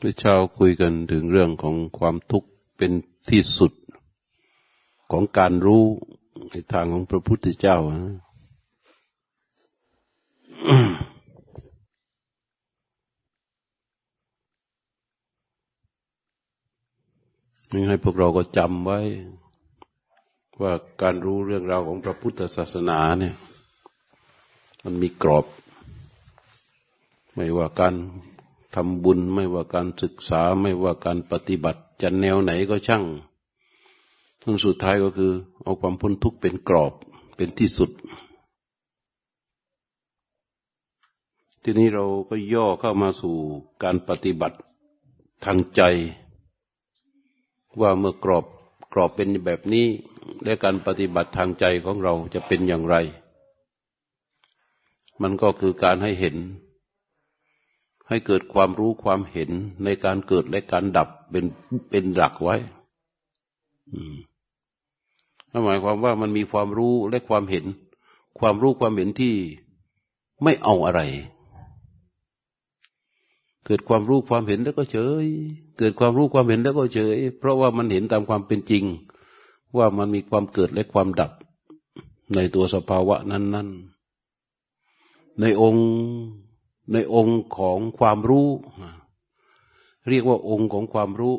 เมื่อเช้าคุยกันถึงเรื่องของความทุกข์เป็นที่สุดของการรู้ในทางของพระพุทธเจ้านี่ให้พวกเราก็จำไว้ ว่าการรู้เรื่องราวของพระพุทธศาสนาเนี่ย มันมีกรอบ ไม่ว่าการ ทำบุญไม่ว่าการศึกษาไม่ว่าการปฏิบัติจะแนวไหนก็ช่างทั้งสุดท้ายก็คือ เอาความพ้นทุกข์เป็นกรอบเป็นที่สุด ทีนี้เราก็ย่อเข้ามาสู่การปฏิบัติทางใจ ว่าเมื่อกรอบกรอบเป็นแบบนี้และการปฏิบัติทางใจของเราจะเป็นอย่างไร มันก็คือการให้เห็น ให้เกิดความรู้ความเห็นในการเกิดและการดับเป็นเป็นหลักไว้หมายความว่ามันมีความรู้และความเห็น ความรู้ความเห็นที่ไม่เอาอะไร เกิดความรู้ความเห็นแล้วก็เฉย เกิดความรู้ความเห็นแล้วก็เฉย เพราะว่ามันเห็นตามความเป็นจริง ว่ามันมีความเกิดและความดับ ในตัวสภาวะนั้น ๆ ในองค์ ในองค์ของความรู้ เรียกว่าองค์ของความรู้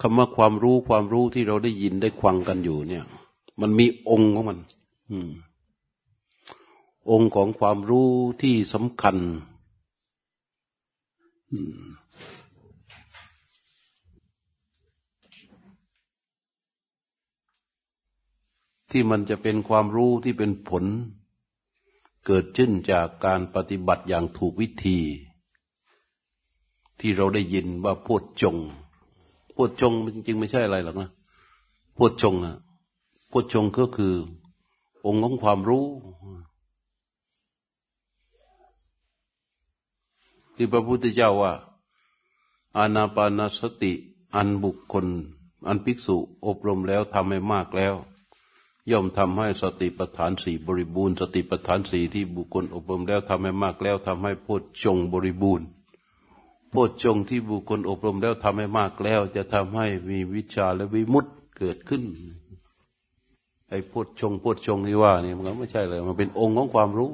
คำว่าความรู้ความรู้ที่เราได้ยินได้ควังกันอยู่ เนี่ย มันมีองค์ของมันองค์ของความรู้ที่สำคัญที่มันจะเป็นความรู้ที่เป็นผล เกิดขึ้นจากการปฏิบัติอย่างถูกวิธี ที่เราได้ยินว่าพูดจง พูดจงจริง ๆ ไม่ใช่อะไรหรอกนะพูดจงอะพูดจงก็คือ องค์ของความรู้ ที่พระพุทธเจ้าว่า อานาปานาสติ อันบุคคล อันภิกษุ อบรมแล้วทำให้มากแล้ว ย่อมทำให้สติปัฏฐานสี่บริบูรณ์ สติปัฏฐานสี่ที่บุคคลอบรมแล้วทำให้มากแล้วทำให้โพชฌงบริบูรณ์โพชฌงที่บุคคลอบรมแล้วทำให้มากแล้ว จะทำให้มีวิชาและวิมุตติเกิดขึ้น ไอ้โพชฌงโพชฌงที่ว่านี่มันก็ไม่ใช่เลยมันเป็นองค์ของความรู้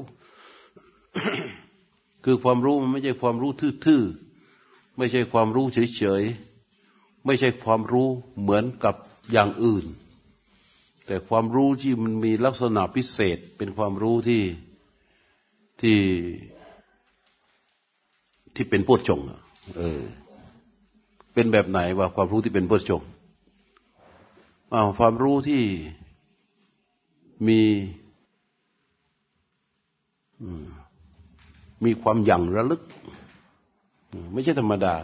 คือความรู้มันไม่ใช่ความรู้ทื่อๆไม่ใช่ความรู้เฉยๆไม่ใช่ความรู้เหมือนกับอย่างอื่น แต่ความรู้ที่มันมีลักษณะพิเศษเป็นความรู้ที่ที่ที่เป็นพุทชงเออ เป็นแบบไหนว่าความรู้ที่เป็นพุทชงอาความรู้ที่มีมีความหยั่งระลึก ไม่ใช่ธรรมดา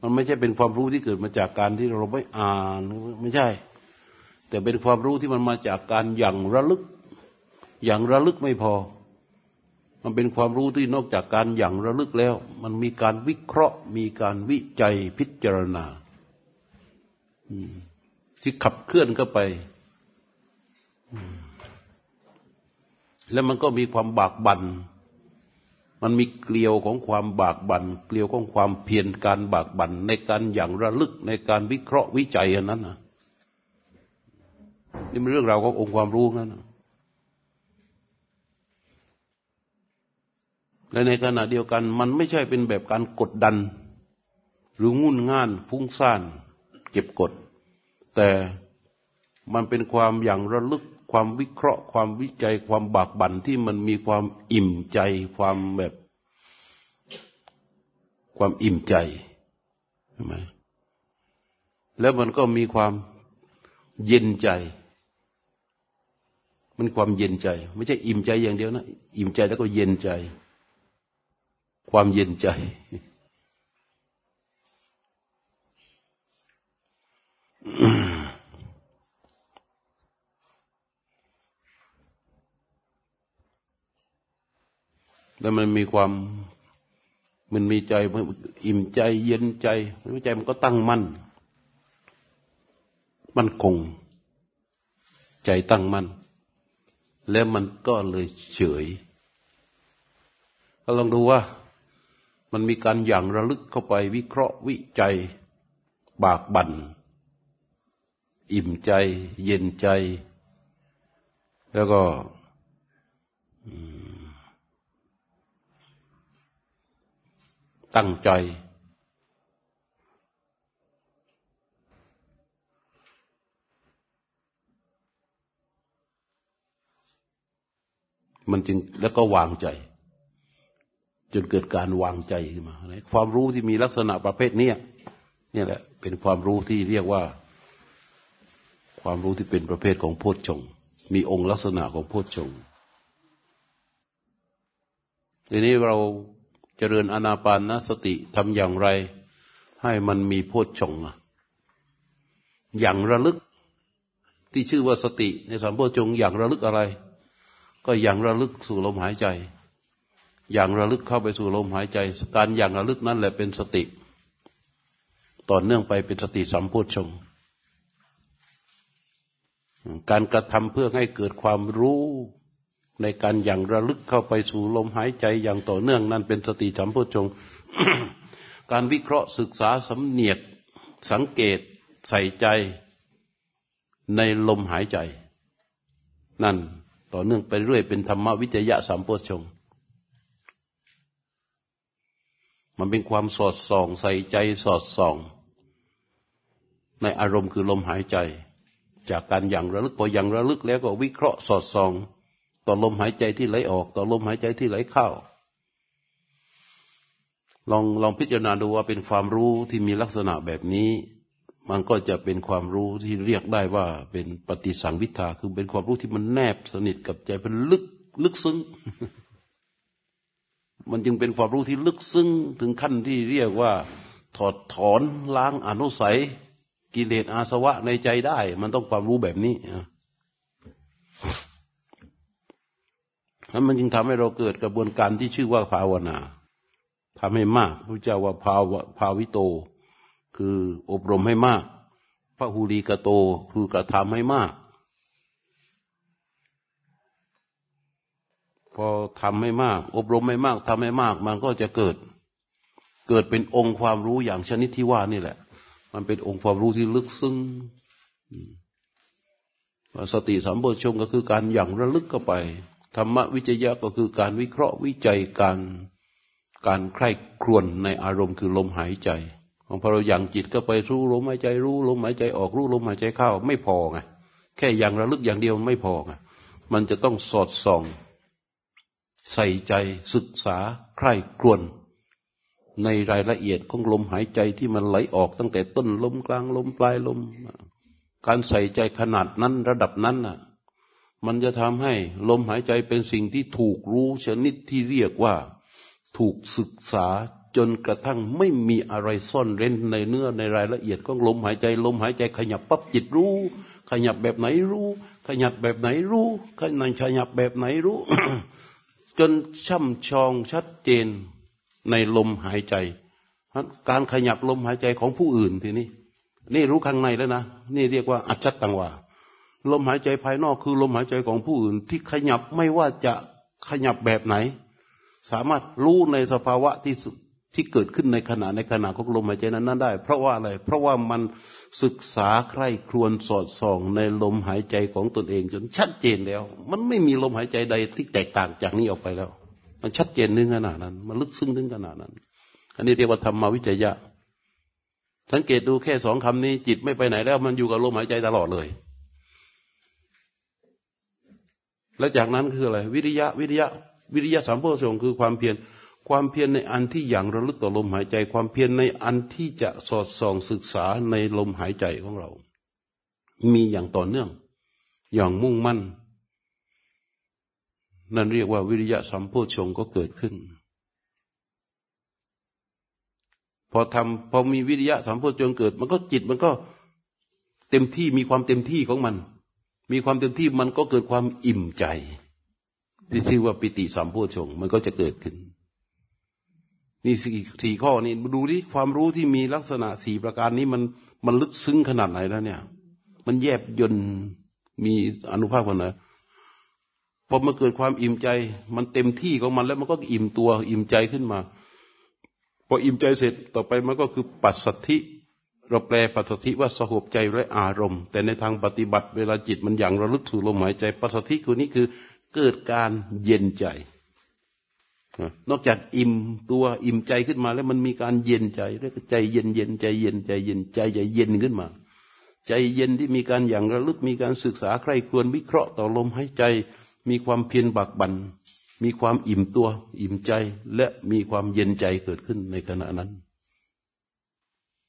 มันไม่ใช่เป็นความรู้ที่เกิดมาจากการที่เราไม่อ่าน ไม่ใช่ แต่เป็นความรู้ที่มันมาจากการอย่างระลึก อย่างระลึกไม่พอ มันเป็นความรู้ที่นอกจากการอย่างระลึกแล้ว มันมีการวิเคราะห์ มีการวิจัยพิจารณาที่ขับเคลื่อนเข้าไปแล้วมันก็มีความบากบัน่น มันมีเกลียวของความบากบัน่น เกลียวของความเพียรการบากบัน่นในการอย่างระลึกในการวิเคราะห์วิจัยอันนั้นนะ นี่เป็นเรื่องราวขององค์ความรู้นั่นและในขณะเดียวกัน มันไม่ใช่เป็นแบบการกดดัน หรืองุ่นง่านฟุ้งซ่าน เก็บกด แต่มันเป็นความอย่างระลึกความวิเคราะห์ ความวิจัยความบากบั่นที่มันมีความอิ่มใจ ความแบบ ความอิ่มใจใช่ไหมแล้วมันก็มีความ เย็นใจ มันความเย็นใจ ไม่ใช่อิ่มใจอย่างเดียวนะ อิ่มใจแล้วก็เย็นใจ ความเย็นใจแล้วมันมีความมันมีใจอิ่มใจเย็นใจมันใจมันก็ตั้งมั่น มันคง ใจตั้งมั่นแล้วมันก็เลยเฉยก็ลองดูว่า มันมีการอย่างระลึกเข้าไปวิเคราะห์วิจัย บากบัน่นอิ่มใจ เย็นใจ แล้วก็ตั้งใจ มันจึงแล้วก็วางใจ จนเกิดการวางใจขึ้นมา ความรู้ที่มีลักษณะประเภทนี้นี่แหละ เป็นความรู้ที่เรียกว่า ความรู้ที่เป็นประเภทของโพชฌงมีองค์ลักษณะของโพชฌงทีนี้เราเจริญอนาปานนสติทำอย่างไร ให้มันมีโพชฌงอย่างระลึกที่ชื่อว่าสติ ในสามโพชฌงอย่างระลึกอะไร ก็อย่างระลึกสู่ลมหายใจ อย่างระลึกเข้าไปสู่ลมหายใจ การอย่างระลึกนั้นแหละเป็นสติ ต่อเนื่องไปเป็นสติสัมโพชฌงการกระทำเพื่อให้เกิดความรู้ในการอย่างระลึกเข้าไปสู่ลมหายใจอย่างต่อเนื่องนั่นเป็นสติสัมโพชงการวิเคราะห์ศึกษาสำเนียกสังเกตใส่ใจในลมหายใจ นั่น ต่อเนื่องไปเรื่อยเป็นธรรมวิจยะสัมโพชงมันเป็นความสอดส่อง ใส่ใจสอดส่อง ในอารมณ์คือลมหายใจ จากการอย่างระลึกพออย่างระลึกแล้วก็วิเคราะห์สอดส่อง ต่อลมหายใจที่ไหลออก ต่อลมหายใจที่ไหลเข้าลองลองพิจารณาดูว่าเป็นความรู้ที่มีลักษณะแบบนี้ มันก็จะเป็นความรู้ที่เรียกได้ว่าเป็นปฏิสังวิทาคือเป็นความรู้ที่มันแนบสนิทกับใจเป็นลึกลึกซึ้ง มันจึงเป็นความรู้ที่ลึกซึ้งถึงขั้นที่เรียกว่า ถอดถอนล้างอนุสัย กิเลสอาสวะในใจได้ มันต้องความรู้แบบนี้นั้นมันจึงทำให้เราเกิดกระบวนการที่ชื่อว่าภาวนาทำให้มากพระเจ้าว่าภาวภาวิโต คืออบรมให้มากพระหูลีกโตคือกระทำให้มาก พอทำให้มาก อบรมให้มากทำให้มาก มันก็จะเกิด เกิดเป็นองค์ความรู้อย่างชนิดที่ว่านี่แหละ มันเป็นองค์ความรู้ที่ลึกซึ้งสติสัมปชัญญะก็คือการอย่างระลึกเข้าไปธรรมวิจยะก็คือการวิเคราะห์วิจัยการการใคร่ครวญในอารมณ์คือลมหายใจ พอเราอย่างจิตก็ไปรู้ลมหายใจรู้ลมหายใจออกรู้ลมหายใจเข้าไม่พอไงแค่อย่างระลึกอย่างเดียวไม่พอไงมันจะต้องสอดส่อง ใส่ใจศึกษาใคร่ครวญในรายละเอียดของลมหายใจที่มันไหลออกตั้งแต่ต้นลมกลางลมปลายลม การใส่ใจขนาดนั้นระดับนั้นน่ะ มันจะทำให้ลมหายใจเป็นสิ่งที่ถูกรู้ชนิดที่เรียกว่า ถูกศึกษา จนกระทั่งไม่มีอะไรซ่อนเร้นในเนื้อในรายละเอียดของลมหายใจลมหายใจขยับปั๊บจิตรู้ ขยับแบบไหนรู้ ขยับแบบไหนรู้ขยับขยับแบบไหนรู้ จนช่ำชองชัดเจนในลมหายใจ การขยับลมหายใจของผู้อื่นทีนี้ นี่รู้ข้างในแล้วนะ นี่เรียกว่าอัจฉตังวาลมหายใจภายนอกคือลมหายใจของผู้อื่น ที่ขยับไม่ว่าจะขยับแบบไหน สามารถรู้ในสภาวะที่ ที่เกิดขึ้นในขณะในขณะของลมหายใจนั้นนั้นได้ เพราะว่าอะไร เพราะว่ามันศึกษาใคร่ครวญสอดส่องในลมหายใจของตนเอง จนชัดเจนแล้ว มันไม่มีลมหายใจใดที่แตกต่างจากนี้ออกไปแล้ว มันชัดเจนนึงขนาดนั้น มันลึกซึ้งถึงขนาดนั้น อันนี้เรียกว่าธรรมวิจยะ สังเกตดูแค่สองคำนี้ จิตไม่ไปไหนแล้ว มันอยู่กับลมหายใจตลอดเลย และจากนั้นคืออะไร วิริยะ วิริยะ วิริยะสามโพชงคือความเพียร ความเพียรในอันที่อย่างระลึกต่อลมหายใจ ความเพียรในอันที่จะสอดส่องศึกษาในลมหายใจของเรา มีอย่างต่อเนื่อง อย่างมุ่งมั่น นั่นเรียกว่าวิริยะสัมโพชงก็เกิดขึ้น พอทำพอมีวิริยะสัมโพชงเกิด มันก็จิตมันก็เต็มที่มีความเต็มที่ของมัน มีความเต็มที่มันก็เกิดความอิ่มใจที่ชื่อว่าปิติสัมโพชงมันก็จะเกิดขึ้น นี่สี่สี่ข้อนี้ดูดิความรู้ที่มีลักษณะสี่ประการนี้มันมันลึกซึ้งขนาดไหนแล้วเนี่ย มันแยบยนมีอนุภาพขนาดพอมาเกิดความอิ่มใจ มันเต็มที่ของมันแล้วมันก็อิ่มตัวอิ่มใจขึ้นมา พออิ่มใจเสร็จต่อไปมันก็คือปัสสัทธิเราแปลปัสสัทธิว่าสหบใจและอารมณ์ แต่ในทางปฏิบัติเวลาจิตมันอย่างระลึกสู่ลมหายใจ ปัสสัทธิคือนี้คือเกิดการเย็นใจ นอกจากอิ่มตัวอิ่มใจขึ้นมา แล้วมันมีการเย็นใจแล้วก็ใจเย็นเย็นใจเย็นใจเย็นใจใจเย็นขึ้นมา ใจเย็นที่มีการอย่างระลึกมีการศึกษาใคร่ครวญวิเคราะห์ต่อลมหายใจ มีความเพียรบักบันมีความอิ่มตัว อิ่มใจและมีความเย็นใจเกิดขึ้นในขณะนั้น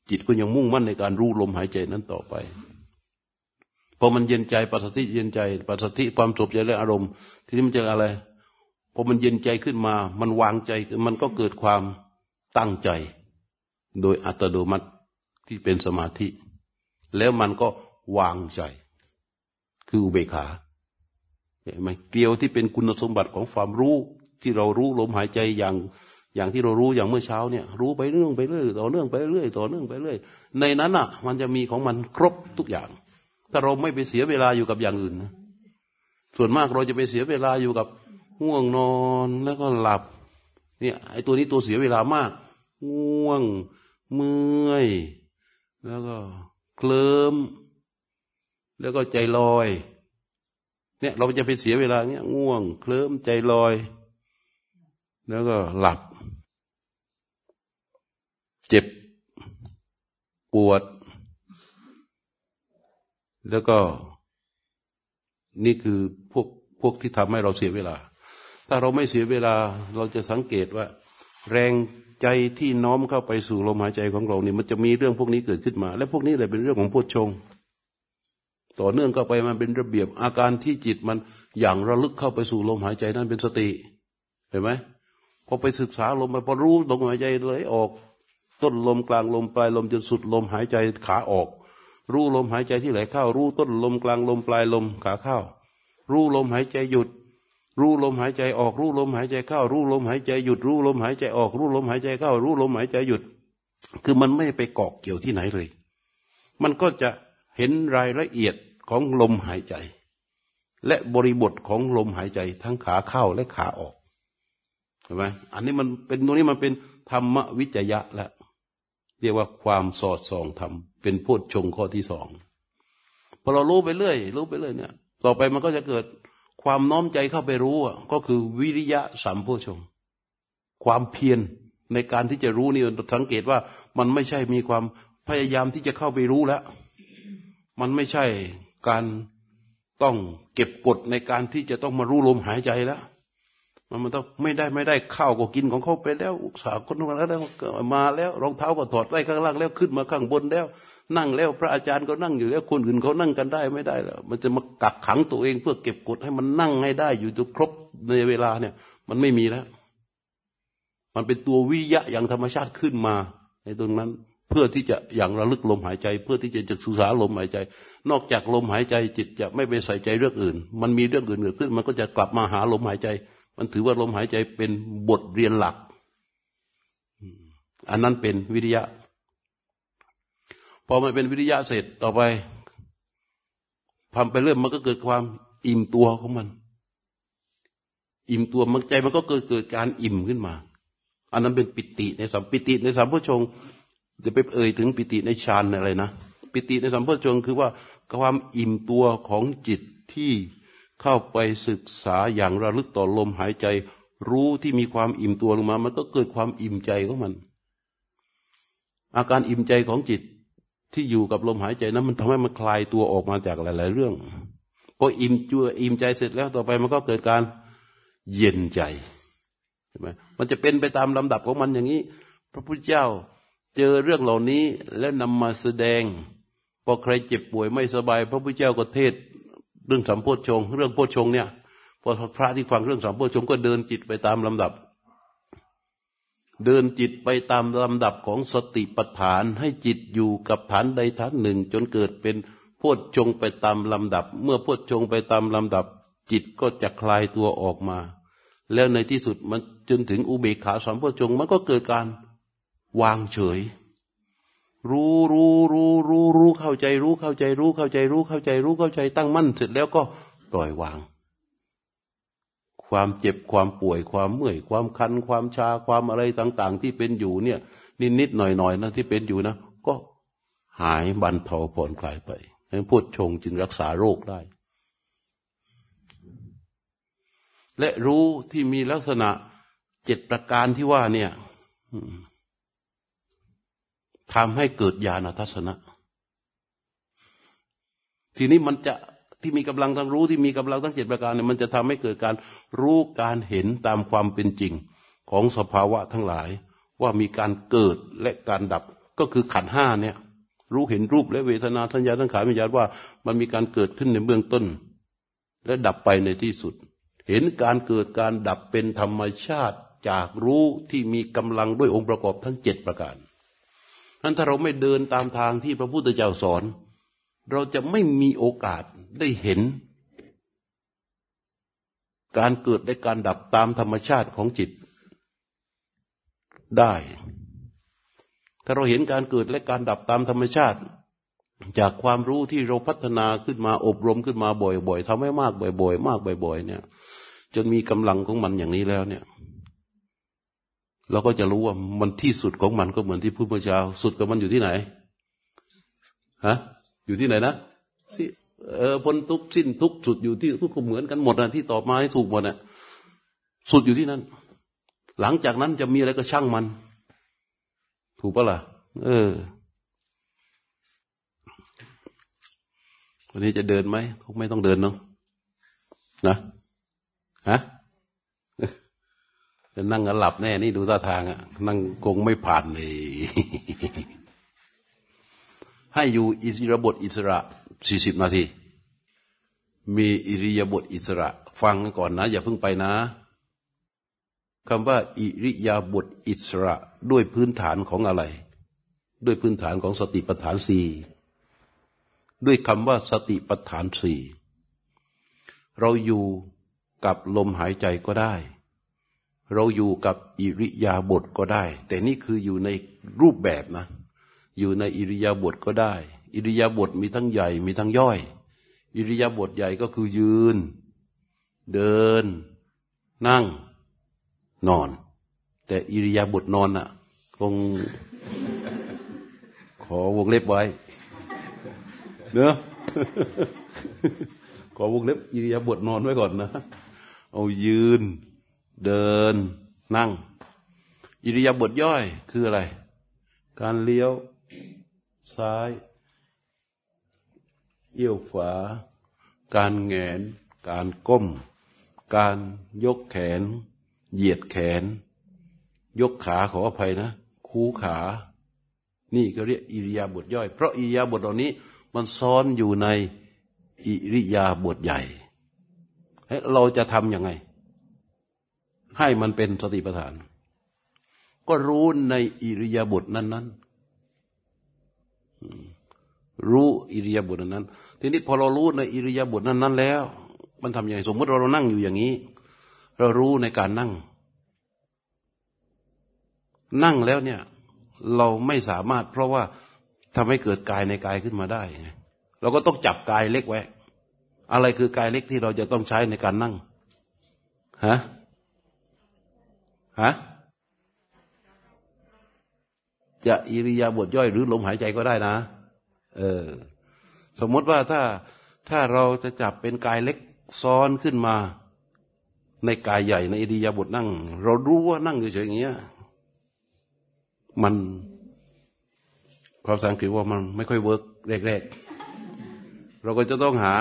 จิตก็ยังมุ่งมั่นในการรู้ลมหายใจนั้นต่อไปพอมันเย็นใจปัสสติเย็นใจปัสสติความสบใจและอารมณ์ ทีนี้มันจะอะไร อมันเย็นใจขึ้นมา มันวางใจมันก็เกิดความตั้งใจ โดยอัตโนมัติที่เป็นสมาธิ แล้วมันก็วางใจ คืออุเบกขาเห็นไหมเกลียวที่เป็นคุณสมบัติของความรู้ที่เรารู้ลมหายใจอย่างอย่างที่เรารู้อย่างเมื่อเช้าเนี่ย รู้ไปเรื่องไปเรื่อยต่อเนื่องไปเรื่อยต่อเนื่องไปเรื่อยในนั้นอะ มันจะมีของมันครบทุกอย่าง ถ้าเราไม่ไปเสียเวลาอยู่กับอย่างอื่นนะส่วนมากเราจะไปเสียเวลาอยู่กับ ง่วงนอนแล้วก็หลับ เนี่ย ไอ้ตัวนี้ตัวเสียเวลามาก ง่วง เมื่อย แล้วก็เคลิ้มแล้วก็ใจลอย เนี่ย เราจะไปเสียเวลาเนี้ยง่วง เคลิ้มใจลอย แล้วก็หลับ เจ็บปวด แล้วก็นี่คือพวกพวกที่ทำให้เราเสียเวลา ถ้าเราไม่เสียเวลาเราจะสังเกตว่า แรงใจที่น้อมเข้าไปสู่ลมหายใจของเรานี่มันจะมีเรื่องพวกนี้เกิดขึ้นมา และพวกนี้เลยเป็นเรื่องของพุทชง ต่อเนื่องเข้าไปมันเป็นระเบียบอาการที่จิตมันอย่างระลึกเข้าไปสู่ลมหายใจนั้นเป็นสติเห็นไหมพอไปศึกษาลมไปพอรู้ลมหายใจเลยออก ต้นลมกลางลมปลายลมจนสุดลมหายใจขาออก รู้ลมหายใจที่ไหลเข้า รู้ต้นลมกลางลมปลายลมขาเข้า รู้ลมหายใจหยุด รู้ลมหายใจออกรู้ลมหายใจเข้า รู้ลมหายใจหยุดรู้ลมหายใจออกรู้ลมหายใจเข้า รู้ลมหายใจหยุด คือมันไม่ไปเกาะเกี่ยวที่ไหนเลย มันก็จะเห็นรายละเอียดของลมหายใจ และบริบทของลมหายใจทั้งขาเข้าและขาออกเห็นไหมอันนี้มันเป็นตรงนี้มันเป็นธรรมวิจยะแล้วเรียกว่าความสอดส่องธรรมเป็นโพชฌงข้อที่สองพอเรารู้ไปเรื่อยรู้ไปเรื่อยเนี่ย ต่อไปมันก็จะเกิด ความน้อมใจเข้าไปรู้ก็คือวิริยะสัมโพชงความเพียรในการที่จะรู้นี่สังเกตว่ามันไม่ใช่มีความพยายามที่จะเข้าไปรู้แล้ว มันไม่ใช่การต้องเก็บกดในการที่จะต้องมารู้ลมหายใจแล้ว มันมันต้องไม่ได้ไม่ได้ข้าวก็กินของเขาไปแล้ว อุตสาห์คนมาแล้วมาแล้วรองเท้าก็ถอดไว้ข้างล่างแล้วขึ้นมาข้างบนแล้ว นั่งแล้วพระอาจารย์ก็นั่งอยู่แล้วคนอื่นเขานั่งกันได้ไม่ได้แล้วมันจะมากักขังตัวเองเพื่อเก็บกดให้มันนั่งให้ได้อยู่ทุกครบในเวลาเนี่ย มันไม่มีแล้ว มันเป็นตัววิยะอย่างธรรมชาติขึ้นมาในตรงนั้นเพื่อที่จะอย่างระลึกลมหายใจ เพื่อที่จะจะศึกษาลมหายใจ นอกจากลมหายใจจิตจะไม่ไปใส่ใจเรื่องอื่น มันมีเรื่องอื่นเกิดขึ้น มันก็จะกลับมาหาลมหายใจ มันถือว่าลมหายใจเป็นบทเรียนหลัก อันนั้นเป็นวิทยาพอมันเป็นวิทยาเสร็จต่อไปทำไปเรื่อยมันก็เกิดความอิ่มตัวของมัน อิ่มตัวมันใจมันก็เกิดเกิดการอิ่มขึ้นมา อันนั้นเป็นปิติในสัมปิติในสัมพุชงจะไปเอ่ยถึงปิติในฌานอะไรนะปิติในสัมโพชงคือว่าความอิ่มตัวของจิตที่ เข้าไปศึกษาอย่างระลึกต่อลมหายใจ รู้ที่มีความอิ่มตัวลงมา มันก็เกิดความอิ่มใจของมัน อาการอิ่มใจของจิตที่อยู่กับลมหายใจนั้น มันทำให้มันคลายตัวออกมาจากหลาย ๆ เรื่องพออิ่มจัวอิ่มใจเสร็จแล้วต่อไปมันก็เกิดการเย็นใจใช่ไหมมันจะเป็นไปตามลำดับของมันอย่างนี้ พระพุทธเจ้าเจอเรื่องเหล่านี้แล้วนำมาแสดงพอใครเจ็บป่วยไม่สบาย พระพุทธเจ้าก็เทศ เรื่องสัมโพชง เรื่องโพชงเนี่ยพอพระที่ฟังเรื่องสัมโพชงก็เดินจิตไปตามลำดับ เดินจิตไปตามลำดับของสติปัฏฐานให้จิตอยู่กับฐานใดฐานหนึ่ง จนเกิดเป็นโพชงไปตามลำดับ เมื่อโพชงไปตามลำดับ จิตก็จะคลายตัวออกมา แล้วในที่สุดมันจนถึงอุเบกขาสัมโพชงมันก็เกิดการวางเฉย รู้รู้รู้รู้รู้เข้าใจรู้เข้าใจรู้เข้าใจรู้เข้าใจรู้เข้าใจตั้งมั่นเสร็จแล้วก็ปล่อยวาง ความเจ็บความป่วยความเมื่อยความคัน ความชาความอะไรต่าง ๆ ที่เป็นอยู่เนี่ย นิดๆหน่อยๆนะที่เป็นอยู่นะ ก็หายบรรเทาผ่อนคลายไปพูดชงจึงรักษาโรคได้ และรู้ที่มีลักษณะเจ็ดประการที่ว่าเนี่ย ทำให้เกิดญาณทัศนะ ทีนี้มันจะที่มีกำลังทั้งรู้ที่มีกำลังทั้งเจ็ดประการเนี่ยมันจะทำให้เกิดการรู้การเห็นตามความเป็นจริงของสภาวะทั้งหลาย ว่ามีการเกิดและการดับก็คือขันห้าเนี่ย รู้เห็นรูปและเวทนาทัญญาทั้งขายวิญญาณว่า มันมีการเกิดขึ้นในเบื้องต้น และดับไปในที่สุด เห็นการเกิดการดับเป็นธรรมชาติจากรู้ที่มีกำลังด้วยองค์ประกอบทั้งเจ็ดประการ นั้นถ้าเราไม่เดินตามทางที่พระพุทธเจ้าสอน เราจะไม่มีโอกาสได้เห็น การเกิดและการดับตามธรรมชาติของจิตได้ ถ้าเราเห็นการเกิดและการดับตามธรรมชาติ จากความรู้ที่เราพัฒนาขึ้นมาอบรมขึ้นมาบ่อยๆทำให้มากบ่อย ๆ มากบ่อย ๆ เนี่ย จนมีกำลังของมันอย่างนี้แล้วเนี่ย เราก็จะรู้ว่ามันที่สุดของมันก็เหมือนที่พูดเมื่อเช้า สุดของมันอยู่ที่ไหนฮะอยู่ที่ไหนนะสิเออพ้นทุกสิ้นทุกสุดอยู่ที่ทุกคนเหมือนกันหมดนะที่ตอบมาให้ถูกหมดนะสุดอยู่ที่นั่น หลังจากนั้นจะมีอะไรก็ช่างมัน ถูกปะล่ะ เออ วันนี้จะเดินไหมคงไม่ต้องเดินเนาะนะฮะ จะนั่งกันหลับแน่นี่ดูท่าทางอะนั่งคงไม่ผ่านเลยให้อยู่อิสระบทอิสระสี่สิบนาที มีอิริยาบทอิสระ ฟังก่อนนะ อย่าเพิ่งไปนะคำว่า อิริยาบทอิสระด้วยพื้นฐานของอะไร ด้วยพื้นฐานของสติปัฏฐานสี่ด้วยคำว่าสติปัฏฐานสี่เราอยู่กับลมหายใจก็ได้ เราอยู่กับอิริยาบถก็ได้ แต่นี่คืออยู่ในรูปแบบนะ อยู่ในอิริยาบถก็ได้ อิริยาบถมีทั้งใหญ่มีทั้งย่อย อิริยาบถใหญ่ก็คือยืน เดิน นั่ง นอน แต่อิริยาบถนอนน่ะคงขอวงเล็บไว้เนอะขอวงเล็บอิริยาบถนอนไว้ก่อนนะ เอายืน เดิน นั่ง อิริยาบถย่อยคืออะไร การเลี้ยว ซ้าย เอี้ยวฝาการแงน การก้ม การยกแขน เหยียดแขน ยกขาขออภัยนะ คูขา นี่ก็เรียกอิริยาบถย่อย เพราะอิริยาบถเหล่านี้มันซ้อนอยู่ในอิริยาบถใหญ่เราจะทำยังไง ให้มันเป็นสติปัฏฐาน ก็รู้ในอิริยาบถนั้น ๆ รู้อิริยาบถนั้น ทีนี้พอเรารู้ในอิริยาบถนั้น ๆ แล้ว มันทำยังไงสมมติเราเรานั่งอยู่อย่างนี้ เรารู้ในการนั่ง นั่งแล้วเนี่ย เราไม่สามารถ เพราะว่าทำให้เกิดกายในกายขึ้นมาได้ไงเราก็ต้องจับกายเล็กไว้ อะไรคือกายเล็กที่เราจะต้องใช้ในการนั่ง ฮะ ฮะจะอิริยาบถย่อยหรือลมหายใจก็ได้นะ เออ สมมติว่าถ้าถ้าเราจะจับเป็นกายเล็กซ้อนขึ้นมา ในกายใหญ่ในอิริยาบถนั่ง เรารู้ว่านั่งเฉยๆอย่างเงี้ย มันความสังเกตว่ามันไม่ค่อย work แรกๆ เราก็จะต้องหา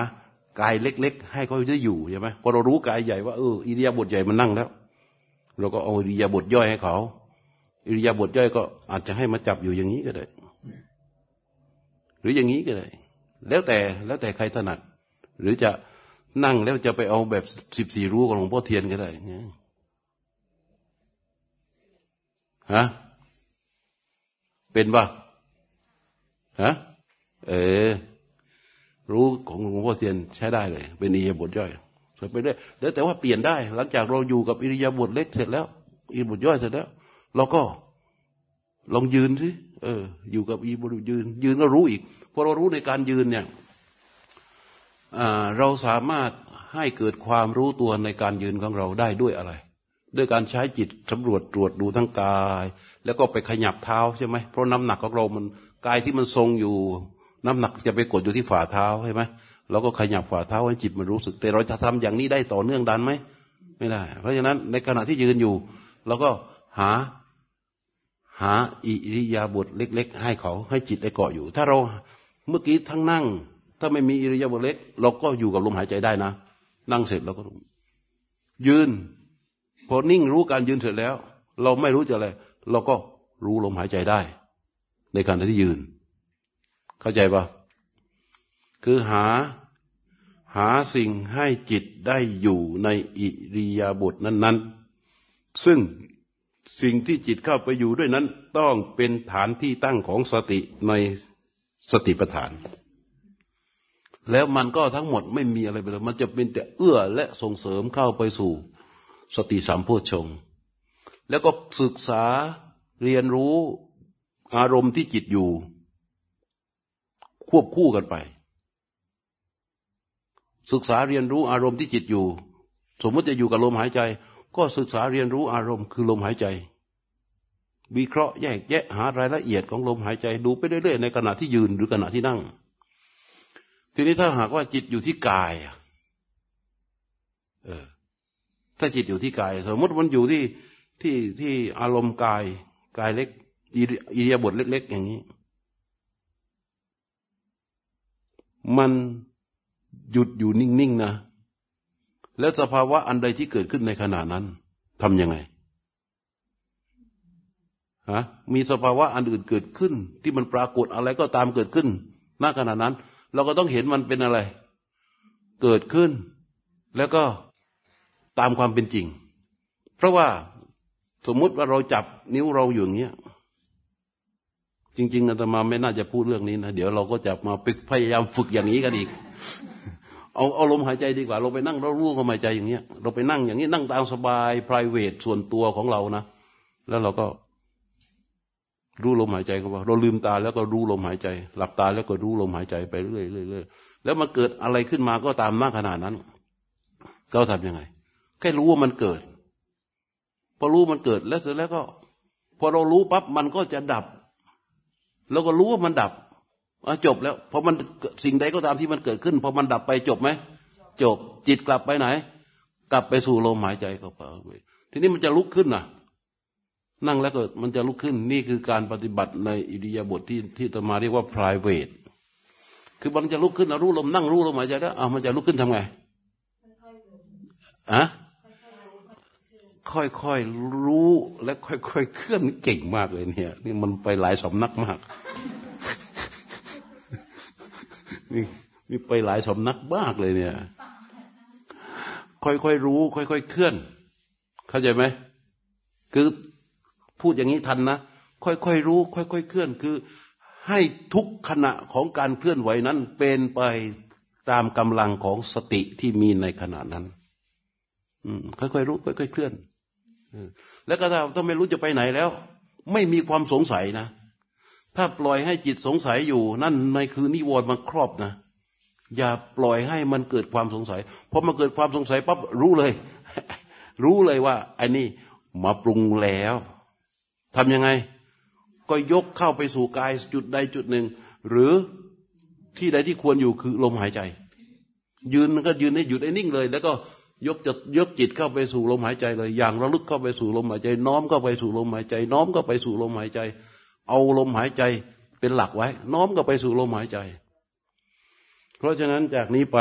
กายเล็ก ๆ ให้เขาได้อยู่ใช่ไหมพอเรารู้กายใหญ่ว่าเอออิริยาบถใหญ่มันนั่งแล้ว เราก็เอาอิริยาบถย่อยให้เขาอิริยาบถย่อยก็อาจจะให้มาจับอยู่อย่างนี้ก็ได้ หรืออย่างนี้ก็ได้ แล้วแต่แล้วแต่ใครถนัด หรือจะนั่งแล้วจะไปเอาแบบสิบสี่รู้ของหลวงพ่อเทียนก็ได้ฮะเป็นปะฮะเออรู้ของหลวงพ่อเทียนใช้ได้เลย เป็นอิริยาบถย่อย ไปได้แล้แต่ว่าเปลี่ยนได้ หลังจากเราอยู่กับอิริยาบถเล็กเสร็จแล้วอิริยาบถย่อยเสร็จแล้ว เราก็ลองยืนสิเออ อยู่กับอิริยาบถยืน ยืนก็รู้อีกพอเรารู้ในการยืนเนี่ยเราสามารถให้เกิดความรู้ตัวในการยืนของเราได้ด้วยอะไร ด้วยการใช้จิตสำรวจตรวจดูทั้งกาย แล้วก็ไปขยับเท้าใช่ไหมเพราะน้ำหนักของเรามันกายที่มันทรงอยู่ น้ำหนักจะไปกดอยู่ที่ฝ่าเท้าใช่ไหม เราก็ขยับฝ่าเท้าให้จิตมันรู้สึก แต่เราจะทำอย่างนี้ได้ต่อเนื่องดันไหมไม่ได้ เพราะฉะนั้นในขณะที่ยืนอยู่เราก็หาหาอิริยาบถเล็ก ๆ ให้เขาให้จิตได้เกาะอยู่ ถ้าเราเมื่อกี้ทั้งนั่ง ถ้าไม่มีอิริยาบถเล็ก เราก็อยู่กับลมหายใจได้นะ นั่งเสร็จเราก็ยืนพอนิ่งรู้การยืนเสร็จแล้ว เราไม่รู้จะอะไรเราก็รู้ลมหายใจได้ ในขณะที่ยืน เข้าใจปะ คือหา หาสิ่งให้จิตได้อยู่ในอิริยาบถนั้น ๆ ซึ่งสิ่งที่จิตเข้าไปอยู่ด้วยนั้น ต้องเป็นฐานที่ตั้งของสติในสติปัฏฐาน แล้วมันก็ทั้งหมดไม่มีอะไรไปเลยมันจะเป็นแต่เอื้อและส่งเสริมเข้าไปสู่สติสามโพชงแล้วก็ศึกษาเรียนรู้อารมณ์ที่จิตอยู่ ควบคู่กันไป ศึกษาเรียนรู้อารมณ์ที่จิตอยู่ สมมติจะอยู่กับลมหายใจ ก็ศึกษาเรียนรู้อารมณ์คือลมหายใจ วิเคราะห์แยกแยะหารายละเอียดของลมหายใจดูไปเรื่อยๆในขณะที่ยืนหรือขณะที่นั่ง ทีนี้ถ้าหากว่าจิตอยู่ที่กายเออถ้าจิตอยู่ที่กาย สมมติมันอยู่ที่ที่ที่อารมณ์กายกายเล็กอิริยาบถเล็ก ๆ อย่างนี้ มัน หยุดอยู่นิ่งๆนะ แล้วสภาวะอันใดที่เกิดขึ้นในขณะนั้นทำยังไงฮะมีสภาวะอันอื่นเกิดขึ้น ที่มันปรากฏอะไรก็ตามเกิดขึ้นณขณะนั้น เราก็ต้องเห็นมันเป็นอะไร เกิดขึ้น แล้วก็ตามความเป็นจริง เพราะว่าสมมุติว่าเราจับนิ้วเราอยู่อย่างเงี้ยจริงๆอาตมาไม่น่าจะพูดเรื่องนี้นะ เดี๋ยวเราก็จะมาพยายามฝึกอย่างนี้กันอีก เอาเอาลมหายใจดีกว่า เราไปนั่งเรารู้ลมหายใจอย่างเงี้ย เราไปนั่งอย่างนี้นั่งตามสบาย p r i v a t ส่วนตัวของเรานะ แล้วเราก็รู้ลมหายใจก็ว่า เราลืมตาแล้วก็รู้ลมหายใจ หลับตาแล้วก็รู้ลมหายใจไปเรื่อยๆแล้วมันเกิดอะไรขึ้นมาก็ตามหน้าขนาดนั้น ก็ทำยังไง แค่รู้ว่ามันเกิด พอรู้มันเกิดแล้วเสร็จแล้วก็ พอเรารู้ปั๊บมันก็จะดับ แล้วก็รู้ว่ามันดับ จบแล้วเพอมันสิ่งใดก็ตามที่มันเกิดขึ้นพอมันดับไปจบไหมจบจิตกลับไปไหน กลับไปสู่ลมหายใจก็ไปทีนี้มันจะลุกขึ้นนะนั่งแล้วก็มันจะลุกขึ้นนี่คือการปฏิบัติในอิริยาบถที่ที่ตมาเรียกว่า private คือมันจะลุกขึ้นรู้ลมนั่งรู้ลมหายใจแล้วอ่ามันจะลุกขึ้นทำไงอะค่อยๆรู้และค่อยๆเคลื่อนเก่งมากเลยเนี่ย นี่มันไปหลายสำนักมาก นี่นี่ไปหลายสำนักมากเลยเนี่ย ค่อยๆรู้ ค่อยๆเคลื่อน เข้าใจไหมคือพูดอย่างนี้ทันนะ ค่อยๆรู้ ค่อยๆเคลื่อน คือ ให้ทุกขณะของการเคลื่อนไหวนั้น เป็นไปตามกำลังของสติที่มีในขณะนั้นค่อยๆรู้ ค่อยๆเคลื่อนแล้วก็ถ้าถ้าไม่รู้จะไปไหนแล้ว ไม่มีความสงสัยนะ ถ้าปล่อยให้จิตสงสัยอยู่ นั่นในคือนิวรณ์มันครอบนะ อย่าปล่อยให้มันเกิดความสงสัยพอมันเกิดความสงสัยปั๊บรู้เลย รู้เลยว่าไอ้นี่มาปรุงแล้วทำยังไง ก็ยกเข้าไปสู่กายจุดใดจุดหนึ่ง หรือที่ใดที่ควรอยู่คือลมหายใจ ยืนก็ยืนให้หยุดให้นิ่งเลย แล้วก็ยกจะยกจิตเข้าไปสู่ลมหายใจเลย อย่างระลึกเข้าไปสู่ลมหายใจ น้อมเข้าไปสู่ลมหายใจ น้อมเข้าไปสู่ลมหายใจ เอาลมหายใจเป็นหลักไว้ น้อมก็ไปสู่ลมหายใจ เพราะฉะนั้นจากนี้ไป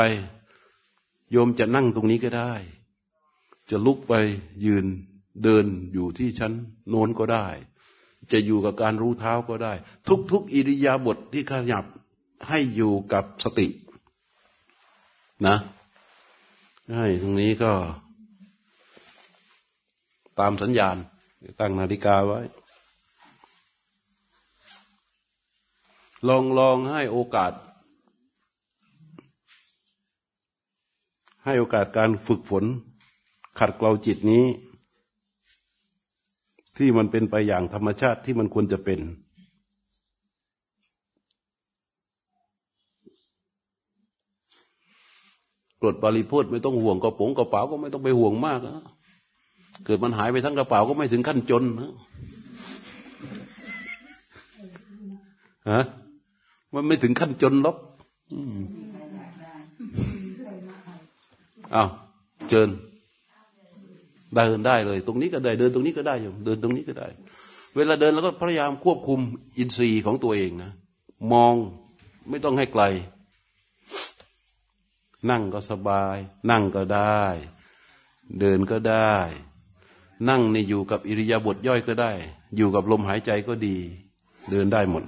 โยมจะนั่งตรงนี้ก็ได้ จะลุกไปยืนเดินอยู่ที่ชั้นโน้นก็ได้ จะอยู่กับการรู้เท้าก็ได้ ทุก ๆ อิริยาบถทที่ขยับให้อยู่กับสติ นะให้ตรงนี้ก็ตามสัญญาณ ตั้งนาฬิกาไว้ ลองลองให้โอกาส ให้โอกาสการฝึกฝน ขัดเกลาจิตนี้ ที่มันเป็นไปอย่างธรรมชาติที่มันควรจะเป็น กรดบริโภคไม่ต้องห่วงกระป๋องกระเป๋าก็ไม่ต้องไปห่วงมากนะเกิดมันหายไปทั้งกระเป๋าก็ไม่ถึงขั้นจนนะฮะ มันไม่ถึงขั้นจนหรอกอ้าวเจิญเดินได้เลย ตรงนี้ก็ได้ เดินตรงนี้ก็ได้อยู่เดินตรงนี้ก็ได้ เวลาเดินเราก็พยายามควบคุมอินทรีย์ของตัวเองนะมองไม่ต้องให้ไกล นั่งก็สบาย นั่งก็ได้ เดินก็ได้ นั่งนี่อยู่กับอิริยาบถย่อยก็ได้ อยู่กับลมหายใจก็ดี เดินได้หมด